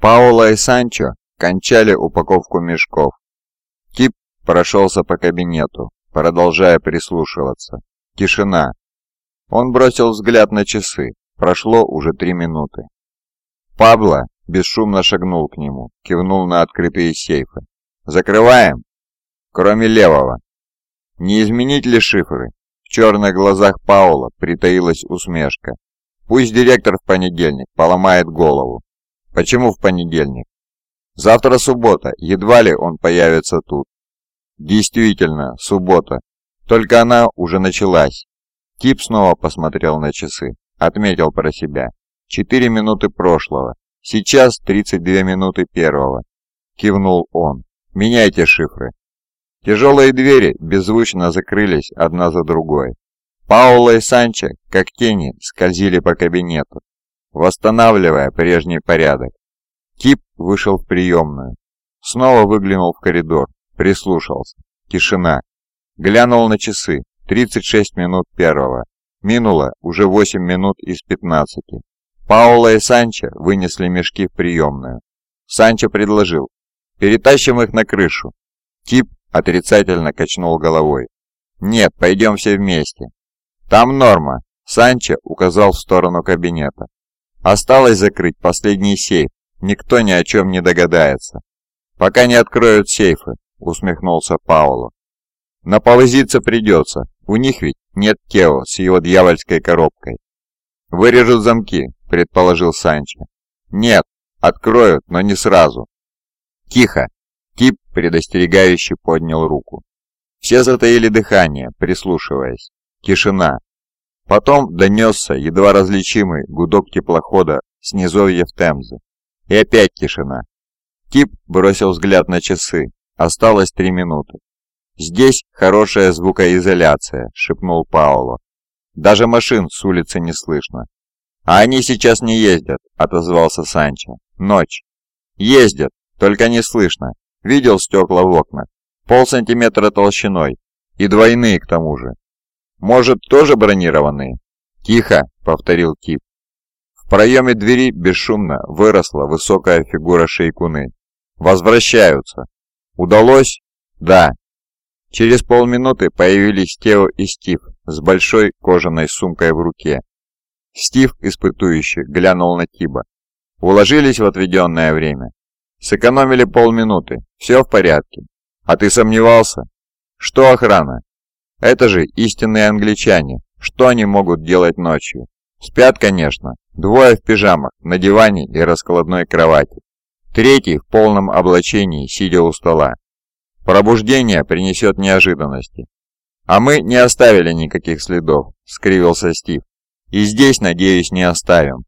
Паула и Санчо кончали упаковку мешков. Тип прошелся по кабинету, продолжая прислушиваться. Тишина. Он бросил взгляд на часы. Прошло уже три минуты. Пабло бесшумно шагнул к нему, кивнул на открытые сейфы. «Закрываем?» «Кроме левого». «Не изменить ли шифры?» В черных глазах Паула притаилась усмешка. «Пусть директор в понедельник поломает голову». «Почему в понедельник?» «Завтра суббота, едва ли он появится тут». «Действительно, суббота. Только она уже началась». Тип снова посмотрел на часы, отметил про себя. «Четыре минуты прошлого. Сейчас 32 минуты первого». Кивнул он. «Меняйте шифры». Тяжелые двери беззвучно закрылись одна за другой. Паула и Санчо, как тени, скользили по кабинету, восстанавливая прежний порядок. Тип вышел в приемную. Снова выглянул в коридор, прислушался. Тишина. Глянул на часы. 36 минут первого. Минуло уже 8 минут из 15. Паула и Санчо вынесли мешки в приемную. Санчо предложил. «Перетащим их на крышу». Тип отрицательно качнул головой. «Нет, пойдем все вместе». «Там норма», — Санчо указал в сторону кабинета. «Осталось закрыть последний сейф. Никто ни о чем не догадается». «Пока не откроют сейфы», — усмехнулся Пауло. «Но повозиться придется. У них ведь нет Тео с его дьявольской коробкой». «Вырежут замки», — предположил Санчо. «Нет, откроют, но не сразу». «Тихо!» Тип предостерегающе поднял руку. Все затаили дыхание, прислушиваясь. Тишина. Потом донесся едва различимый гудок теплохода с низовьев Темзы. И опять тишина. Тип бросил взгляд на часы. Осталось три минуты. «Здесь хорошая звукоизоляция», — шепнул Пауло. «Даже машин с улицы не слышно». «А они сейчас не ездят», — отозвался Санчо. «Ночь». «Ездят, только не слышно. Видел стекла в окнах? Пол сантиметра толщиной. И двойные к тому же. Может, тоже бронированные? Тихо, повторил Тип. В проеме двери бесшумно выросла высокая фигура шейкуны. Возвращаются. Удалось? Да. Через полминуты появились Тео и Стив с большой кожаной сумкой в руке. Стив, испытующий, глянул на Тиба. Уложились в отведенное время. Сэкономили полминуты. Все в порядке. А ты сомневался? Что охрана? Это же истинные англичане. Что они могут делать ночью? Спят, конечно. Двое в пижамах, на диване и раскладной кровати. Третий в полном облачении, сидя у стола. Пробуждение принесет неожиданности. А мы не оставили никаких следов, скривился Стив. И здесь, надеюсь, не оставим.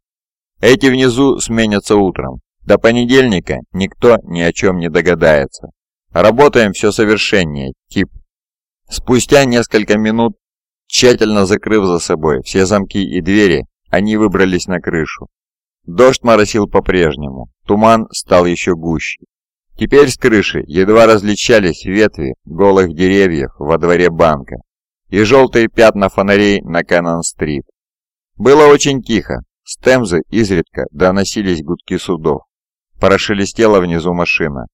Эти внизу сменятся утром. До понедельника никто ни о чем не догадается. Работаем все совершеннее, тип. Спустя несколько минут, тщательно закрыв за собой все замки и двери, они выбрались на крышу. Дождь моросил по-прежнему, туман стал еще гуще. Теперь с крыши едва различались ветви голых деревьев во дворе банка и желтые пятна фонарей на Каннон-стрит. Было очень тихо, с Темзы изредка доносились гудки судов. Прошелестела внизу машина.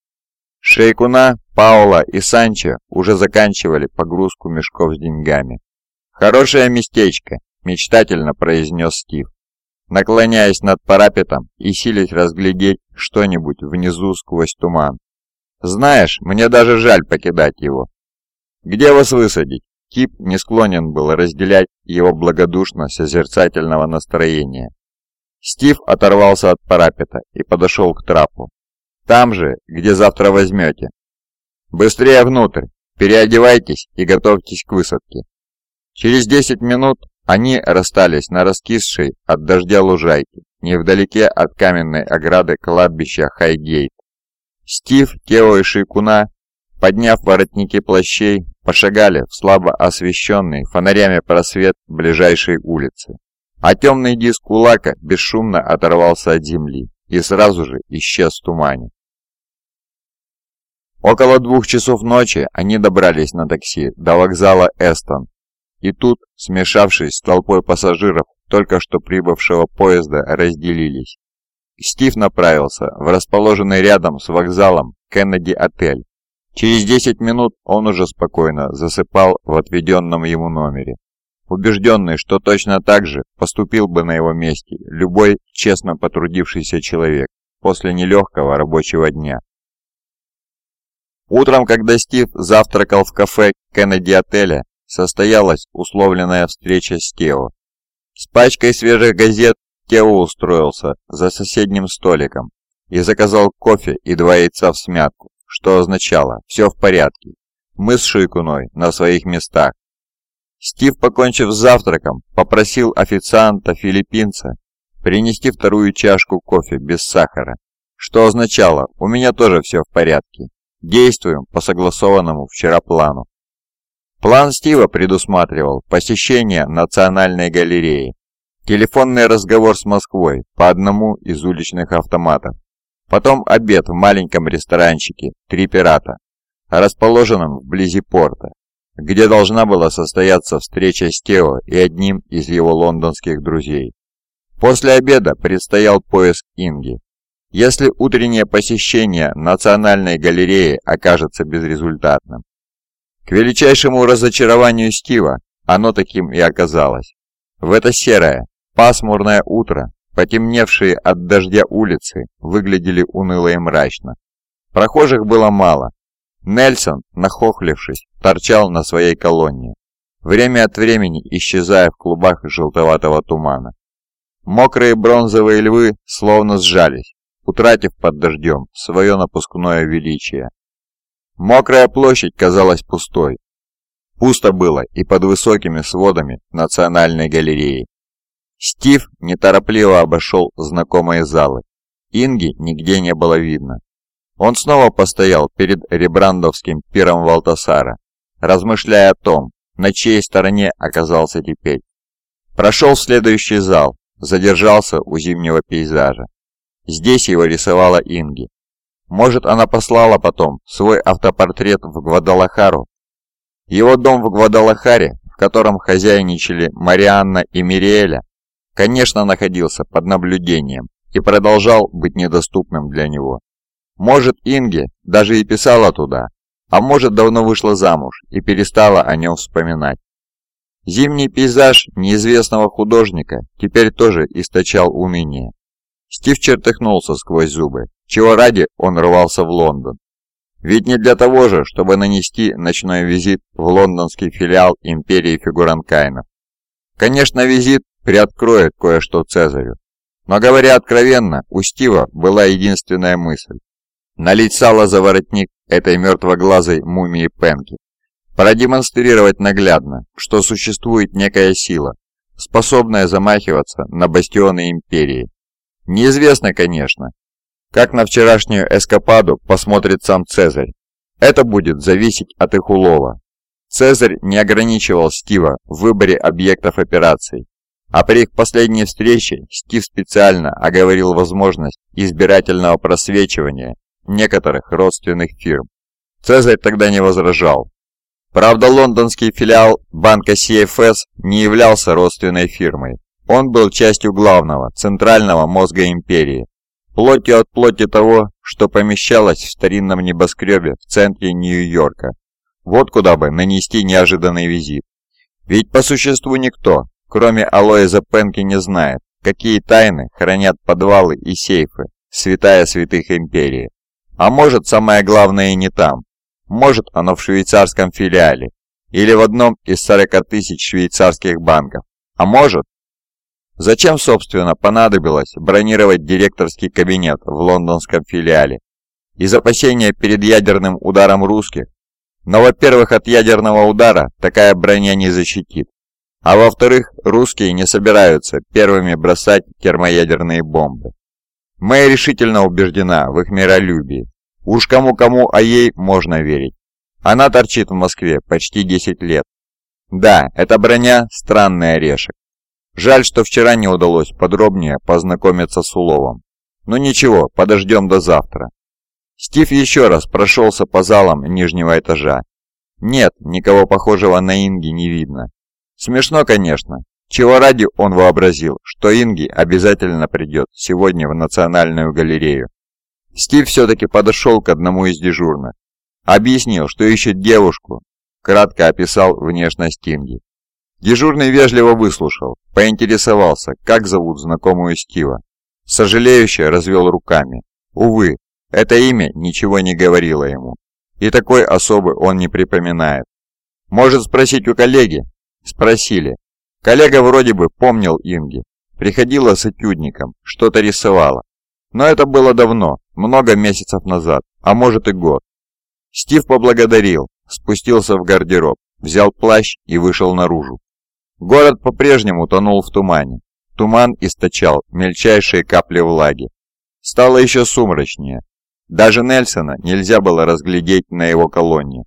Шейкуна, Паула и Санчо уже заканчивали погрузку мешков с деньгами. «Хорошее местечко», – мечтательно произнес Стив, наклоняясь над парапетом и силясь разглядеть что-нибудь внизу сквозь туман. «Знаешь, мне даже жаль покидать его». «Где вас высадить?» Кип не склонен был разделять его благодушно-созерцательного настроения. Стив оторвался от парапета и подошел к трапу. «Там же, где завтра возьмете». «Быстрее внутрь! Переодевайтесь и готовьтесь к высадке». Через 10 минут они расстались на раскисшей от дождя лужайке, невдалеке от каменной ограды кладбища Хайгейт. Стив, Тео и Шейкуна, подняв воротники плащей, пошагали в слабо освещенный фонарями просвет ближайшей улицы а темный диск кулака бесшумно оторвался от земли и сразу же исчез в тумане. Около двух часов ночи они добрались на такси до вокзала Эстон, и тут, смешавшись с толпой пассажиров только что прибывшего поезда, разделились. Стив направился в расположенный рядом с вокзалом Кеннеди отель. Через 10 минут он уже спокойно засыпал в отведенном ему номере, убежденный, что точно так же поступил бы на его месте любой честно потрудившийся человек после нелегкого рабочего дня. Утром, когда Стив завтракал в кафе Кеннеди отеля, состоялась условленная встреча с Тео. С пачкой свежих газет Тео устроился за соседним столиком и заказал кофе и два яйца в смятку, что означало «все в порядке». Мы с Шуйкуной на своих местах. Стив, покончив с завтраком, попросил официанта-филиппинца принести вторую чашку кофе без сахара, что означало «у меня тоже все в порядке». Действуем по согласованному вчера плану. План Стива предусматривал посещение Национальной галереи, телефонный разговор с Москвой по одному из уличных автоматов, потом обед в маленьком ресторанчике «Три пирата», расположенном вблизи порта, где должна была состояться встреча с Тео и одним из его лондонских друзей. После обеда предстоял поиск Инги, если утреннее посещение Национальной галереи окажется безрезультатным. К величайшему разочарованию Стива оно таким и оказалось. В это серое, пасмурное утро потемневшие от дождя улицы выглядели уныло и мрачно. Прохожих было мало. Нельсон, нахохлившись, торчал на своей колонне, время от времени исчезая в клубах желтоватого тумана. Мокрые бронзовые львы словно сжались, утратив под дождем свое напускное величие. Мокрая площадь казалась пустой. Пусто было и под высокими сводами Национальной галереи. Стив неторопливо обошел знакомые залы. Инги нигде не было видно. Он снова постоял перед ребрандовским пиром Валтасара, размышляя о том, на чьей стороне оказался теперь. Прошел в следующий зал, задержался у зимнего пейзажа. Здесь его рисовала Инги. Может, она послала потом свой автопортрет в Гвадалахару? Его дом в Гвадалахаре, в котором хозяйничали Марианна и Мириэля, конечно, находился под наблюдением и продолжал быть недоступным для него. Может, Инги даже и писала туда, а может, давно вышла замуж и перестала о нем вспоминать. Зимний пейзаж неизвестного художника теперь тоже источал уныние. Стив чертыхнулся сквозь зубы, чего ради он рвался в Лондон. Ведь не для того же, чтобы нанести ночной визит в лондонский филиал империи фигуранкайнов. Конечно, визит приоткроет кое-что Цезарю. Но говоря откровенно, у Стива была единственная мысль. Налить сало за воротник этой мертвоглазой мумии Пенки. Продемонстрировать наглядно, что существует некая сила, способная замахиваться на бастионы империи, Неизвестно, конечно, как на вчерашнюю эскападу посмотрит сам Цезарь. Это будет зависеть от их улова. Цезарь не ограничивал Стива в выборе объектов операций, а при их последней встрече Стив специально оговорил возможность избирательного просвечивания некоторых родственных фирм. Цезарь тогда не возражал. Правда, лондонский филиал банка CFS не являлся родственной фирмой, он был частью главного, центрального мозга империи, плотью от плоти того, что помещалось в старинном небоскребе в центре Нью-Йорка. Вот куда бы нанести неожиданный визит. Ведь по существу никто, кроме Алоиза Пенки, не знает, какие тайны хранят подвалы и сейфы, святая святых империи. А может, самое главное и не там. Может, оно в швейцарском филиале или в одном из 40 тысяч швейцарских банков. А может, Зачем, собственно, понадобилось бронировать директорский кабинет в лондонском филиале? Из опасения перед ядерным ударом русских? Но, во-первых, от ядерного удара такая броня не защитит. А во-вторых, русские не собираются первыми бросать термоядерные бомбы. Мэй решительно убеждена в их миролюбии. Уж кому-кому, а ей можно верить. Она торчит в Москве почти 10 лет. Да, эта броня – странный орешек. Жаль, что вчера не удалось подробнее познакомиться с уловом. Но ничего, подождем до завтра. Стив еще раз прошелся по залам нижнего этажа. Нет, никого похожего на Инги не видно. Смешно, конечно. чего ради он вообразил, что Инги обязательно придет сегодня в Национальную галерею. Стив все-таки подошел к одному из дежурных. Объяснил, что ищет девушку, кратко описал внешность Инги. Дежурный вежливо выслушал, поинтересовался, как зовут знакомую Стива. Сожалеюще развел руками. Увы, это имя ничего не говорило ему. И такой особы он не припоминает. Может спросить у коллеги? Спросили. Коллега вроде бы помнил Инги. Приходила с этюдником, что-то рисовала. Но это было давно, много месяцев назад, а может и год. Стив поблагодарил, спустился в гардероб, взял плащ и вышел наружу. Город по-прежнему тонул в тумане. Туман источал мельчайшие капли влаги. Стало еще сумрачнее. Даже Нельсона нельзя было разглядеть на его колонне.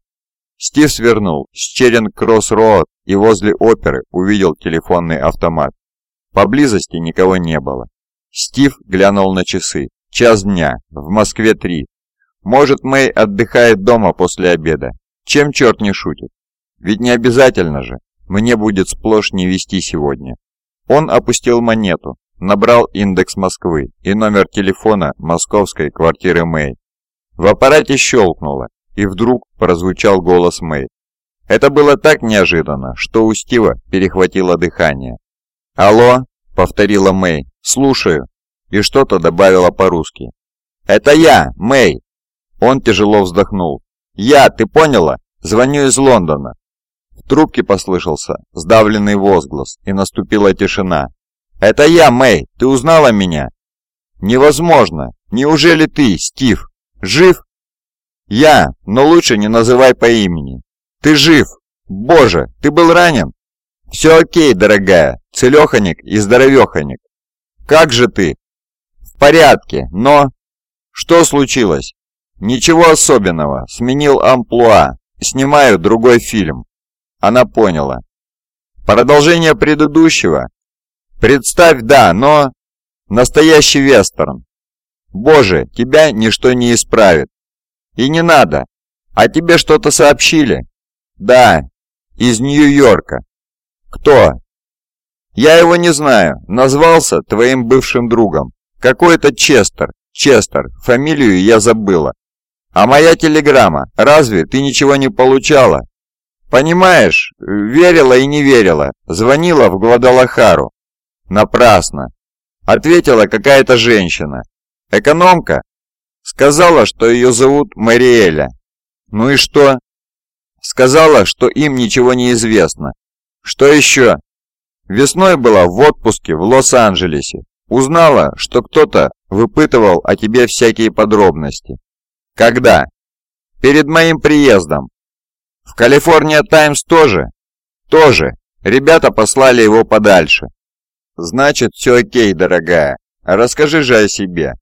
Стив свернул с Черен-Кросс-Роад и возле оперы увидел телефонный автомат. Поблизости никого не было. Стив глянул на часы. Час дня, в Москве три. Может, Мэй отдыхает дома после обеда. Чем черт не шутит? Ведь не обязательно же. Мне будет сплошь не вести сегодня. Он опустил монету, набрал индекс Москвы и номер телефона московской квартиры Мэй. В аппарате щелкнуло, и вдруг прозвучал голос Мэй. Это было так неожиданно, что у Стива перехватило дыхание. «Алло?» — повторила Мэй. «Слушаю». И что-то добавила по-русски. «Это я, Мэй!» Он тяжело вздохнул. «Я, ты поняла? Звоню из Лондона». Трубке послышался сдавленный возглас, и наступила тишина. «Это я, Мэй! Ты узнала меня?» «Невозможно! Неужели ты, Стив? Жив?» «Я, но лучше не называй по имени. Ты жив! Боже, ты был ранен?» «Все окей, дорогая, целеханик и здоровеханик. Как же ты?» «В порядке, но...» «Что случилось?» «Ничего особенного, сменил амплуа, снимаю другой фильм». Она поняла. «Продолжение предыдущего?» «Представь, да, но...» «Настоящий вестерн». «Боже, тебя ничто не исправит. И не надо. А тебе что-то сообщили? Да, из Нью-Йорка. Кто? Я его не знаю. Назвался твоим бывшим другом. Какой-то Честер. Честер. Фамилию я забыла. А моя телеграмма, разве ты ничего не получала? Понимаешь, верила и не верила. Звонила в Гвадалахару. Напрасно. Ответила какая-то женщина. Экономка? Сказала, что ее зовут Мариэля. Ну и что? Сказала, что им ничего не известно. Что еще? Весной была в отпуске в Лос-Анджелесе. Узнала, что кто-то выпытывал о тебе всякие подробности. Когда? Перед моим приездом. В Калифорния Таймс тоже? Тоже. Ребята послали его подальше. Значит, все окей, дорогая. Расскажи же о себе.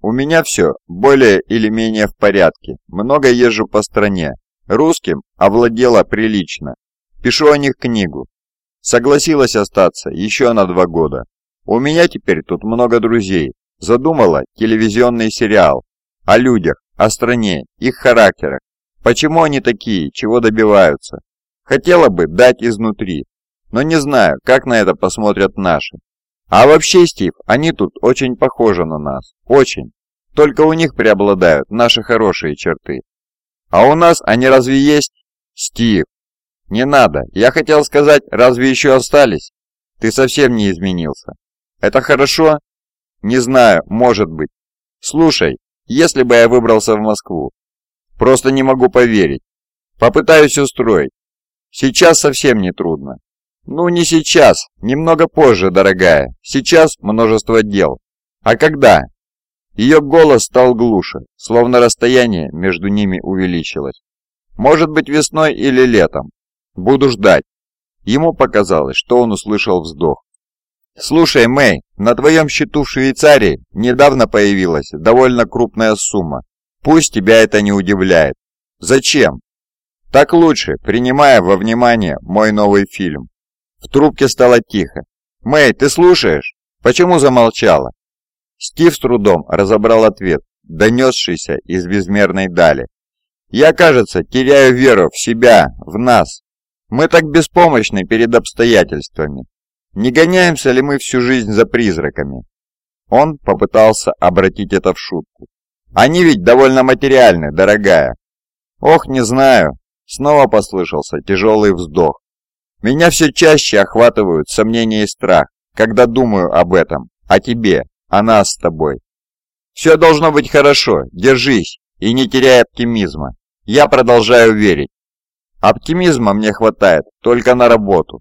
У меня все более или менее в порядке. Много езжу по стране. Русским овладела прилично. Пишу о них книгу. Согласилась остаться еще на два года. У меня теперь тут много друзей. Задумала телевизионный сериал. О людях, о стране, их характерах. Почему они такие, чего добиваются. Хотела бы дать изнутри. Но не знаю, как на это посмотрят наши. А вообще, Стив, они тут очень похожи на нас. Очень. Только у них преобладают наши хорошие черты. А у нас они разве есть? Стив. Не надо. Я хотел сказать, разве еще остались? Ты совсем не изменился. Это хорошо? Не знаю, может быть. Слушай, если бы я выбрался в Москву. Просто не могу поверить. Попытаюсь устроить. Сейчас совсем не трудно. «Ну, не сейчас, немного позже, дорогая. Сейчас множество дел. А когда?» Ее голос стал глуше, словно расстояние между ними увеличилось. «Может быть, весной или летом. Буду ждать». Ему показалось, что он услышал вздох. «Слушай, Мэй, на твоем счету в Швейцарии недавно появилась довольно крупная сумма. Пусть тебя это не удивляет. Зачем? Так лучше, принимая во внимание мой новый фильм. В трубке стало тихо. «Мэй, ты слушаешь? Почему замолчала?» Стив с трудом разобрал ответ, донесшийся из безмерной дали. «Я, кажется, теряю веру в себя, в нас. Мы так беспомощны перед обстоятельствами. Не гоняемся ли мы всю жизнь за призраками? Он попытался обратить это в шутку. Они ведь довольно материальны, дорогая. Ох, не знаю. Снова послышался тяжелый вздох. Меня все чаще охватывают сомнения и страх, когда думаю об этом, о тебе, о нас с тобой. Все должно быть хорошо, держись и не теряй оптимизма. Я продолжаю верить. Оптимизма мне хватает только на работу.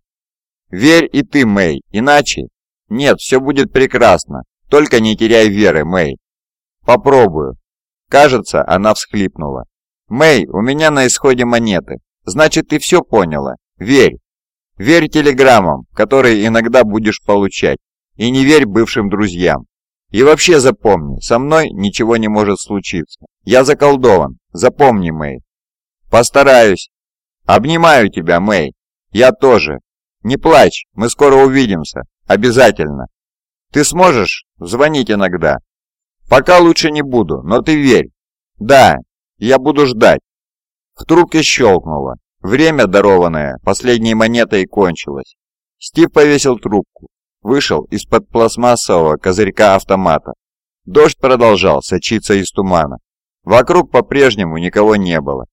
Верь и ты, Мэй, иначе... Нет, все будет прекрасно, только не теряй веры, Мэй. Попробую. Кажется, она всхлипнула. Мэй, у меня на исходе монеты. Значит, ты все поняла. Верь. Верь телеграммам, которые иногда будешь получать. И не верь бывшим друзьям. И вообще запомни, со мной ничего не может случиться. Я заколдован. Запомни, Мэй. Постараюсь. Обнимаю тебя, Мэй. Я тоже. Не плачь, мы скоро увидимся. Обязательно. Ты сможешь звонить иногда? Пока лучше не буду, но ты верь. Да, я буду ждать. В трубке щелкнуло. Время, дарованное последней монетой, кончилось. Стив повесил трубку. Вышел из-под пластмассового козырька автомата. Дождь продолжал сочиться из тумана. Вокруг по-прежнему никого не было.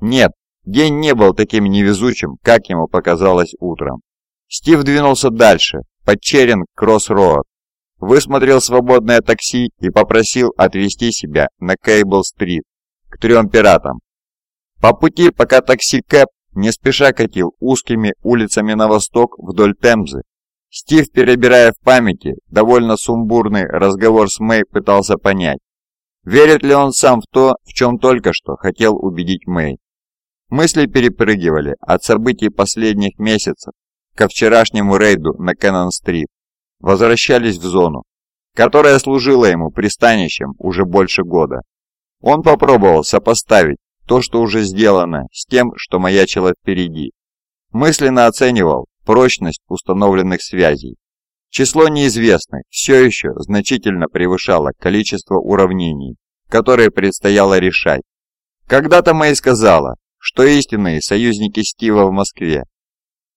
Нет, день не был таким невезучим, как ему показалось утром. Стив двинулся дальше, под Черинг-Кросс-Роад. Высмотрел свободное такси и попросил отвезти себя на Кейбл-стрит к трем пиратам. По пути, пока такси Кэп не спеша катил узкими улицами на восток вдоль Темзы, Стив, перебирая в памяти довольно сумбурный разговор с Мэй, пытался понять, верит ли он сам в то, в чем только что хотел убедить Мэй. Мысли перепрыгивали от событий последних месяцев ко вчерашнему рейду на Кеннон-стрит, возвращались в зону, которая служила ему пристанищем уже больше года. Он попробовал сопоставить то, что уже сделано, с тем, что маячило впереди. Мысленно оценивал прочность установленных связей. Число неизвестных все еще значительно превышало количество уравнений, которые предстояло решать. Когда-то Мэй сказала, что истинные союзники Стива в Москве.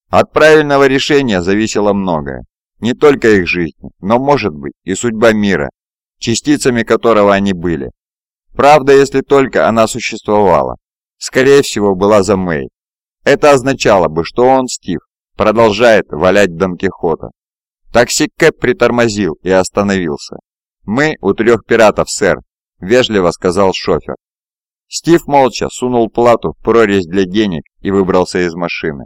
От правильного решения зависело многое, не только их жизнь, но, может быть, и судьба мира, частицами которого они были. Правда, если только она существовала. Скорее всего, была за Мэй. Это означало бы, что он, Стив, продолжает валять Дон Кихота. Такси Кэп притормозил и остановился. «Мы у трех пиратов, сэр», — вежливо сказал шофер. Стив молча сунул плату в прорезь для денег и выбрался из машины.